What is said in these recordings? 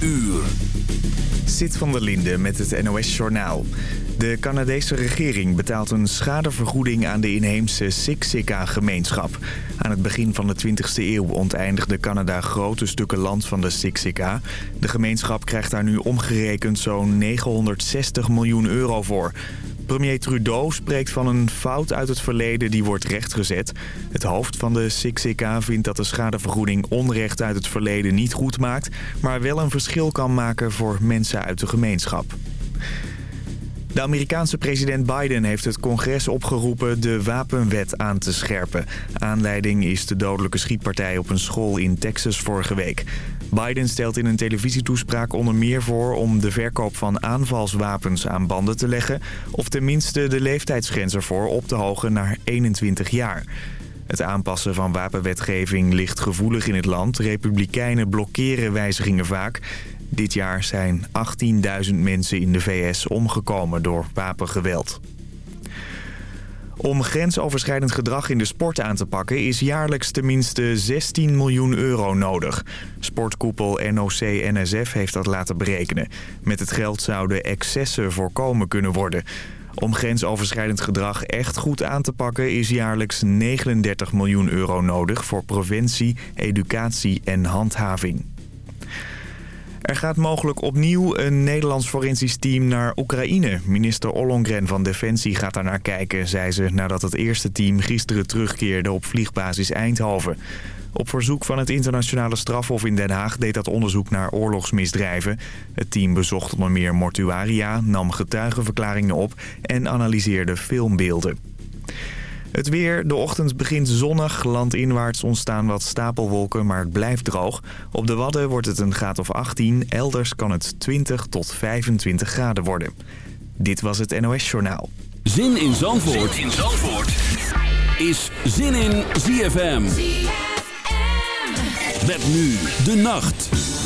uur. Zit van der Linde met het NOS-journaal. De Canadese regering betaalt een schadevergoeding aan de inheemse Siksika-gemeenschap. Aan het begin van de 20e eeuw onteigende Canada grote stukken land van de Siksika. De gemeenschap krijgt daar nu omgerekend zo'n 960 miljoen euro voor. Premier Trudeau spreekt van een fout uit het verleden die wordt rechtgezet. Het hoofd van de Siksika vindt dat de schadevergoeding onrecht uit het verleden niet goed maakt... maar wel een verschil kan maken voor mensen uit de gemeenschap. De Amerikaanse president Biden heeft het congres opgeroepen de wapenwet aan te scherpen. Aanleiding is de dodelijke schietpartij op een school in Texas vorige week. Biden stelt in een televisietoespraak onder meer voor om de verkoop van aanvalswapens aan banden te leggen... of tenminste de leeftijdsgrens ervoor op te hogen naar 21 jaar. Het aanpassen van wapenwetgeving ligt gevoelig in het land. Republikeinen blokkeren wijzigingen vaak. Dit jaar zijn 18.000 mensen in de VS omgekomen door wapengeweld. Om grensoverschrijdend gedrag in de sport aan te pakken is jaarlijks tenminste 16 miljoen euro nodig. Sportkoepel NOC-NSF heeft dat laten berekenen. Met het geld zouden excessen voorkomen kunnen worden. Om grensoverschrijdend gedrag echt goed aan te pakken is jaarlijks 39 miljoen euro nodig voor preventie, educatie en handhaving. Er gaat mogelijk opnieuw een Nederlands forensisch team naar Oekraïne. Minister Ollongren van Defensie gaat daar naar kijken, zei ze... nadat het eerste team gisteren terugkeerde op vliegbasis Eindhoven. Op verzoek van het internationale strafhof in Den Haag deed dat onderzoek naar oorlogsmisdrijven. Het team bezocht onder meer mortuaria, nam getuigenverklaringen op en analyseerde filmbeelden. Het weer. De ochtend begint zonnig. Landinwaarts ontstaan wat stapelwolken, maar het blijft droog. Op de Wadden wordt het een graad of 18. Elders kan het 20 tot 25 graden worden. Dit was het NOS Journaal. Zin in Zandvoort, zin in Zandvoort. is Zin in ZFM. ZFM. Met nu de nacht.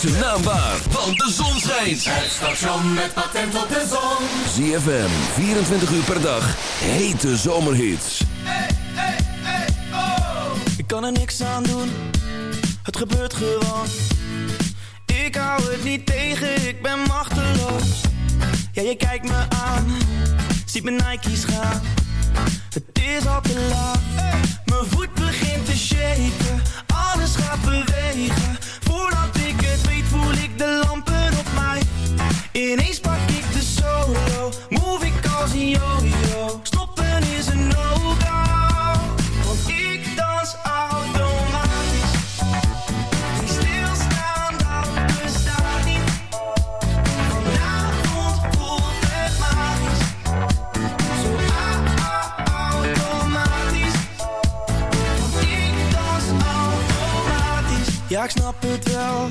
Zijn naam waar, want de zon schijnt. Het station met patent op de zon. ZFM, 24 uur per dag, hete zomerhits. Hey, hey, hey, oh. Ik kan er niks aan doen, het gebeurt gewoon. Ik hou het niet tegen, ik ben machteloos. Ja, je kijkt me aan, ziet mijn Nike's gaan. Het is al te laat, mijn voet begint te shaken. Alles gaat bewegen, voordat de lampen op mij. Ineens pak ik de solo, move ik als een yo-yo. Stoppen is een no-go, want ik dans automatisch. Die stilstaan, dat bestaat niet. Vanavond voelt het magisch. Zo automatisch. Want ik dans automatisch. Ja, ik snap het wel,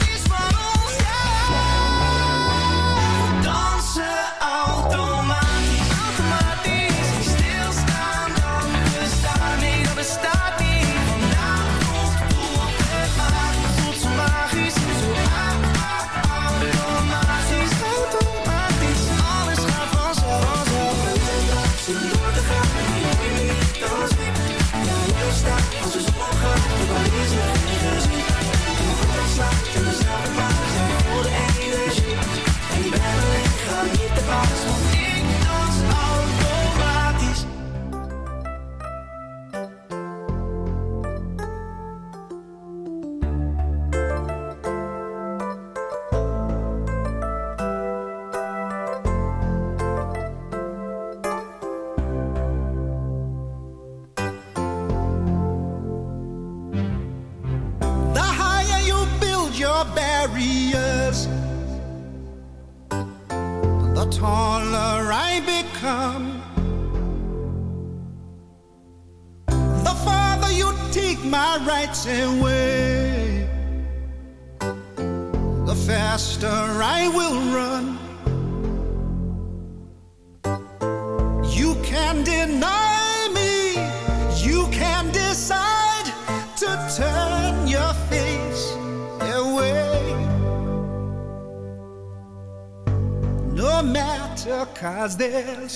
rights away, the faster I will run. You can deny me, you can decide to turn your face away. No matter, cause there's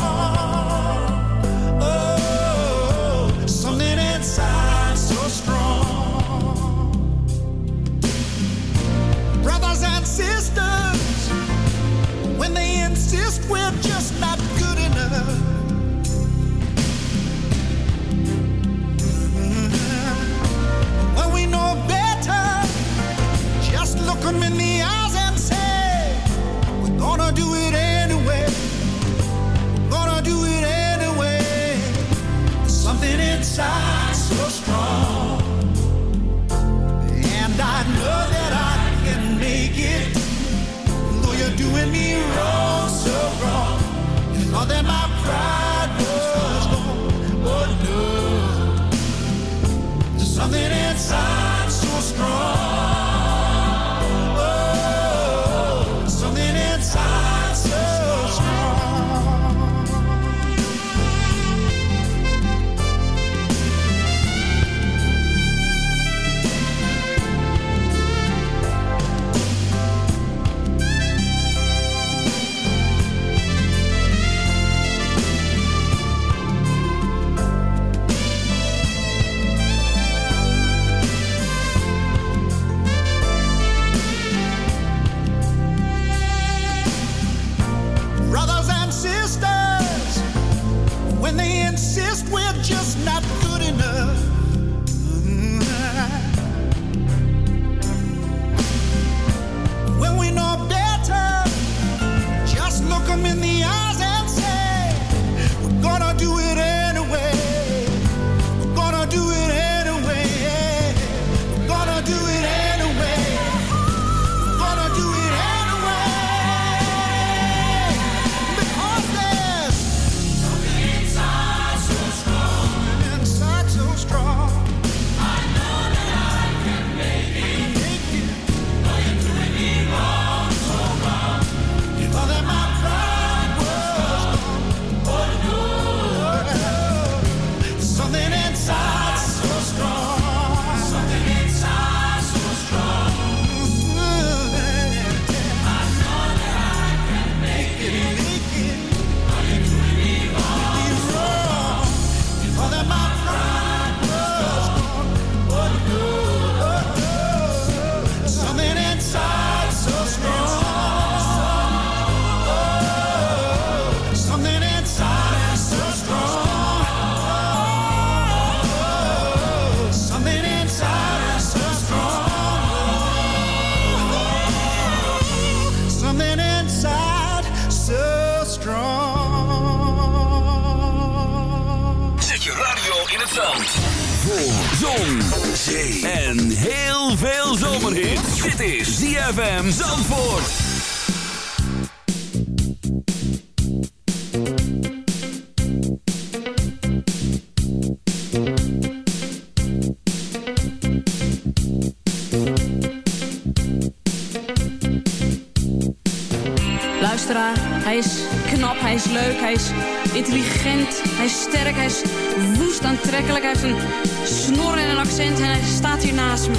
verschrikkelijk. Hij heeft een snor en een accent en hij staat hier naast me.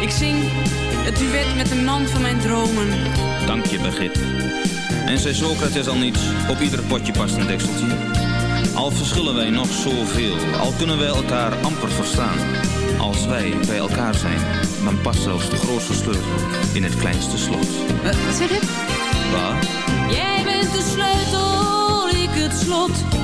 Ik zing het duet met de man van mijn dromen. Dank je, Begit. En zei Socrates al niets, op ieder potje past een dekseltje. Al verschillen wij nog zoveel, al kunnen wij elkaar amper verstaan. Als wij bij elkaar zijn, dan past zelfs de grootste sleutel in het kleinste slot. Wat zeg ik? Wat? Jij bent de sleutel, ik het slot.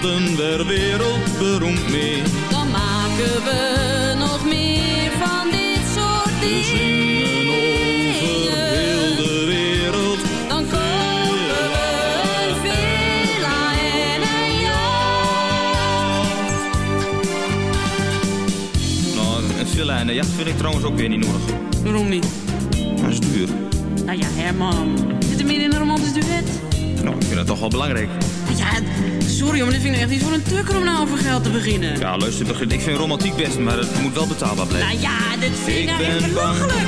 worden we wereldberoemd mee. Dan maken we nog meer van dit soort We dingen. zingen over heel de wereld. Dan kopen we een villa en een Nou, een villa en een jacht vind ik trouwens ook weer niet nodig. Waarom niet? Dat is duur. Nou ja, Herman. Zit er meer in een romantisch duet? Toch wel belangrijk. Ja, sorry, maar dit vind ik echt niet voor een tukker om nou over geld te beginnen. Ja, luister, ik vind romantiek best, maar het moet wel betaalbaar blijven. Nou ja, dit vind ik, Ik nou echt belachelijk.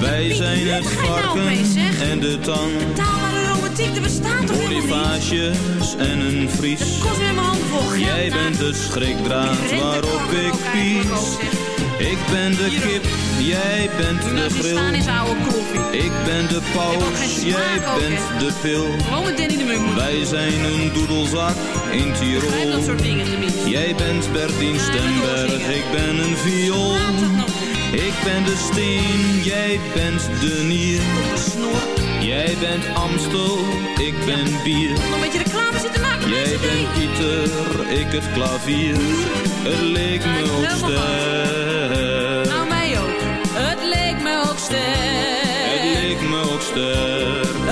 Wij zijn het nou varken zeg? en de tang. Romantiek, er bestaat toch helemaal niet? Bonifages en een vries. Het kost weer mijn hand vol. Jij bent de schrikdraad waarop ik pies. Ik ben de kip, jij bent de grill. Ik ben de paus, jij bent de pil. Wij zijn een doedelzak in Tirol. Jij bent Bertien Stemberg, ik ben een viool. Ik ben de steen, jij bent de nier. Jij bent Amstel, ik ben bier. Nog een beetje reclame zitten maken. Jij bent Pieter, ik het klavier. Het leek me ook helemaal ster. Nou, mij ook. Het leek me ook sterk. Het leek me ook ster.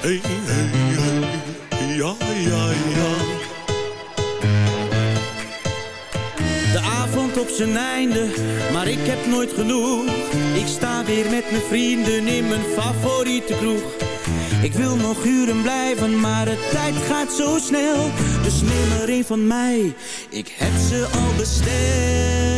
hey, hey, hey, ja, ja, ja. De avond op zijn einde, maar ik heb nooit genoeg. Ik sta weer met mijn vrienden in mijn favoriete kroeg. Ik wil nog uren blijven, maar de tijd gaat zo snel. Dus neem maar een van mij, ik heb ze al besteld.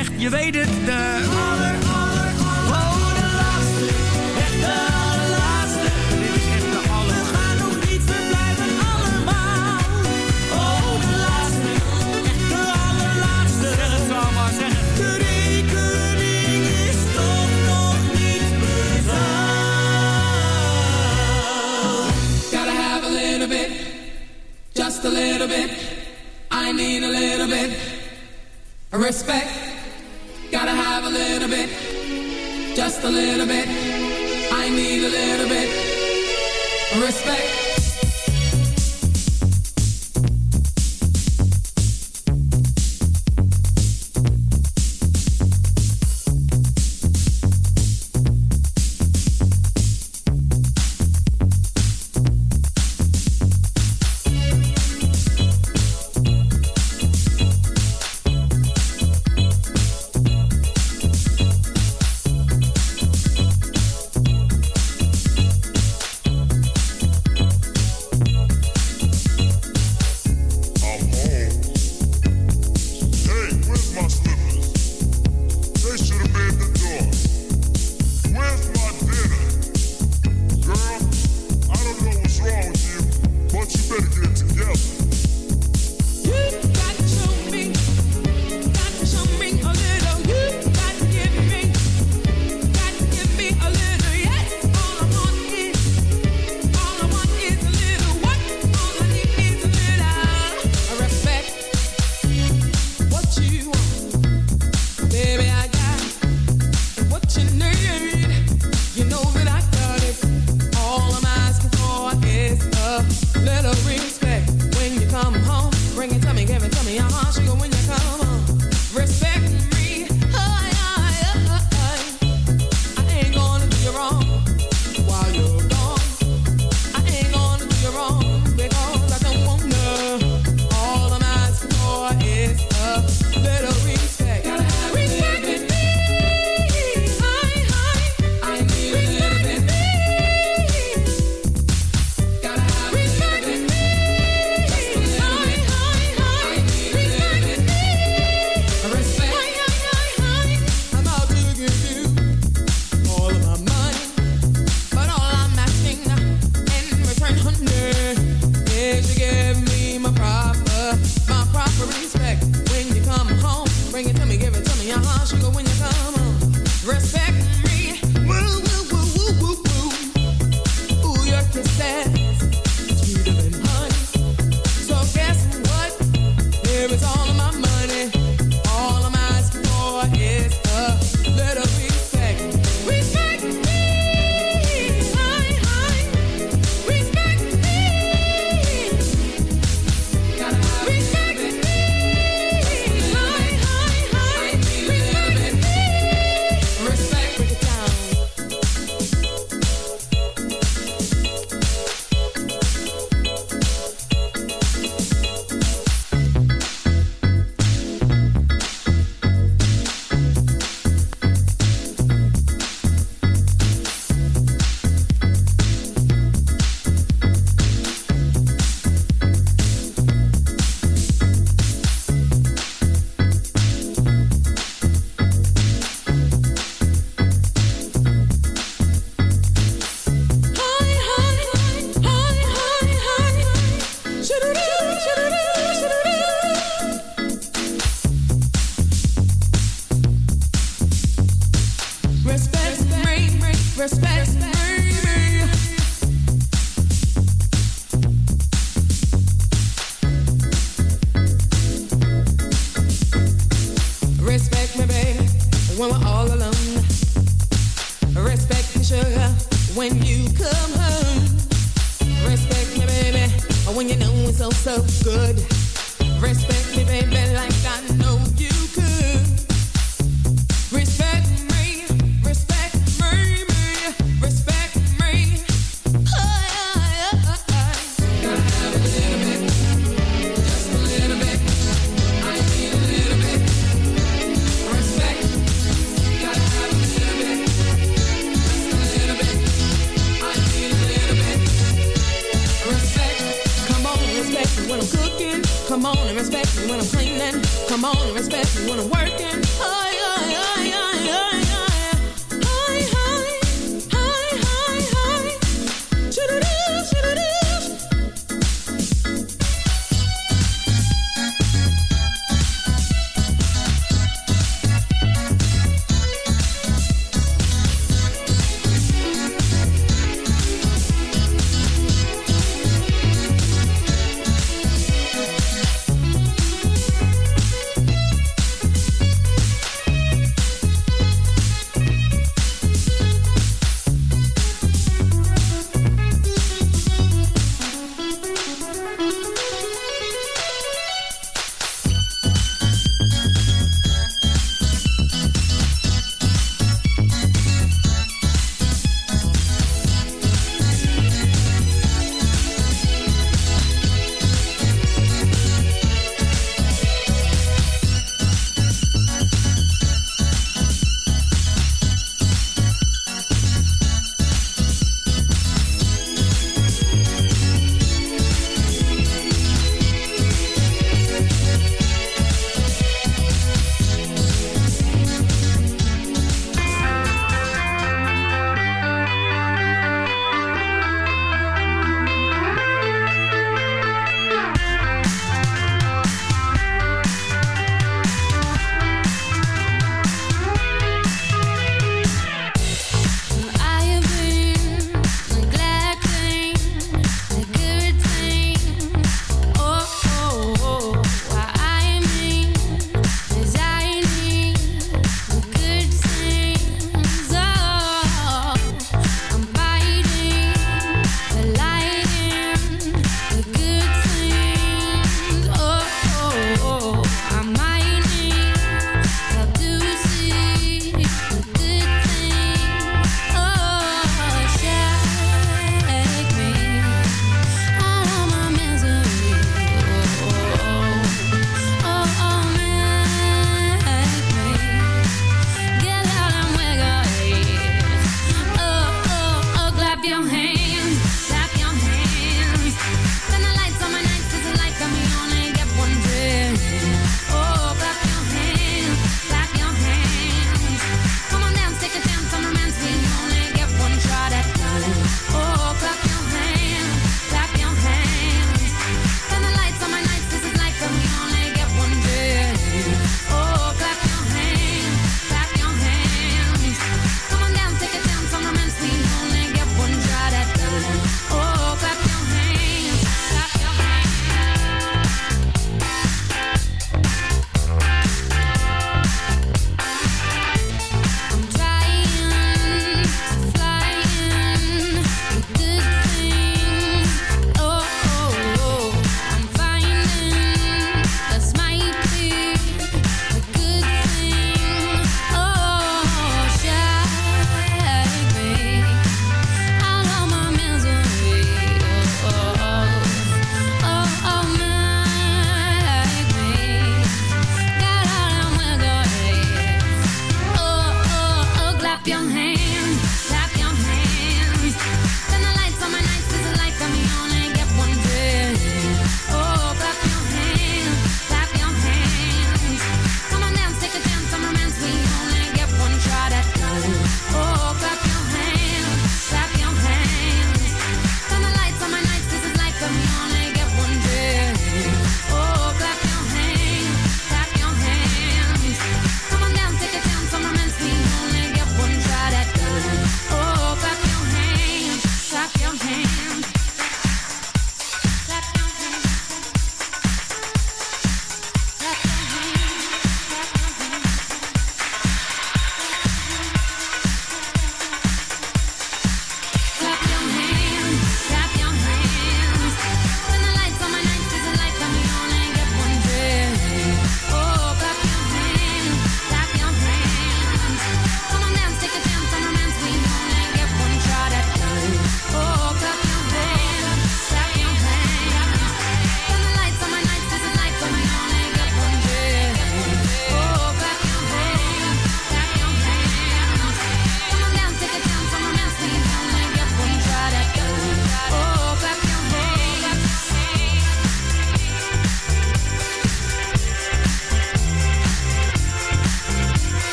Echt, je weet het, de... better get it together.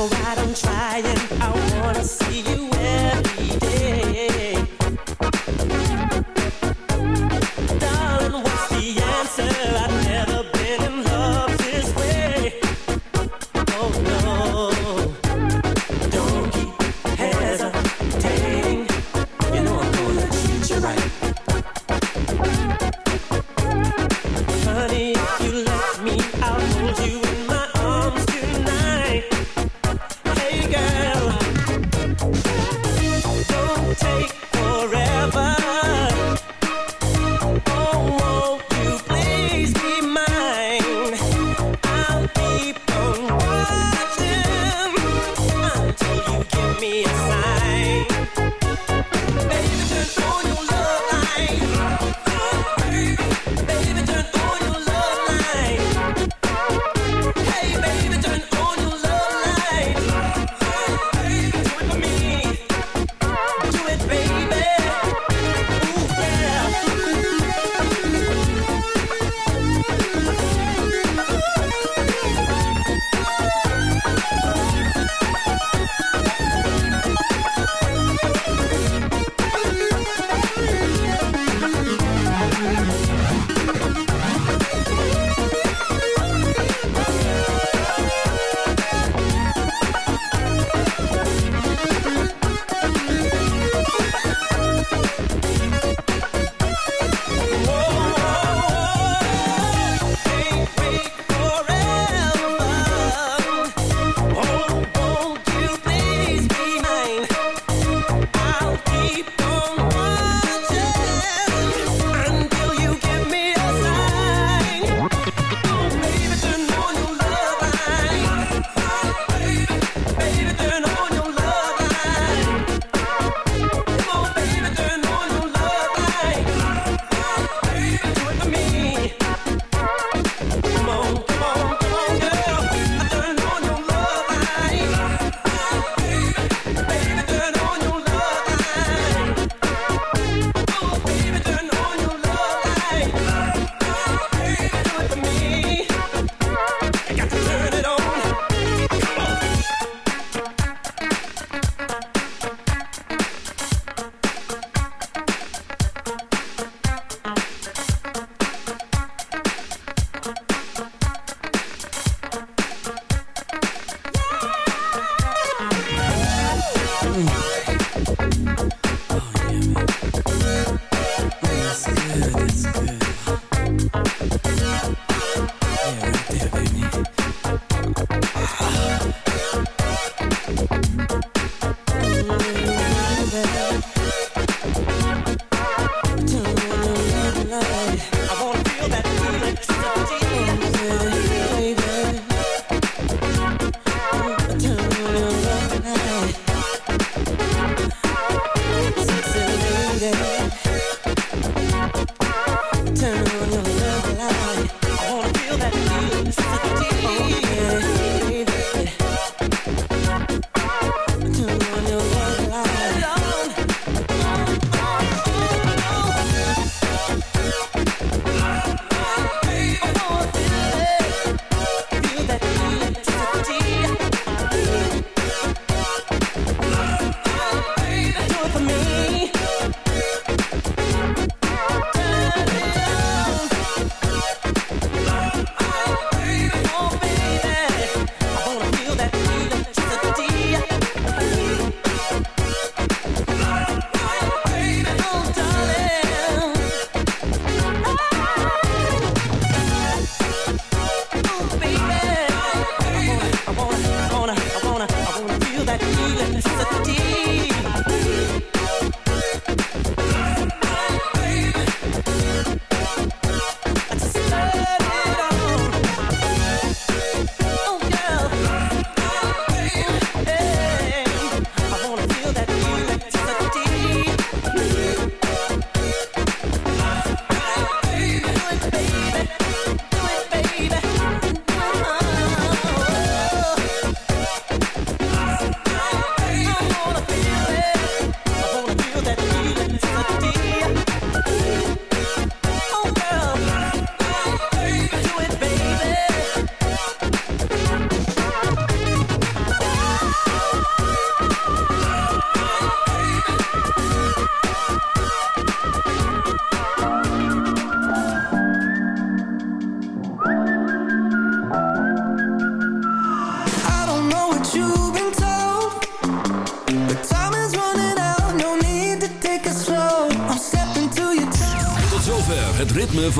but right on trying. I wanna see you.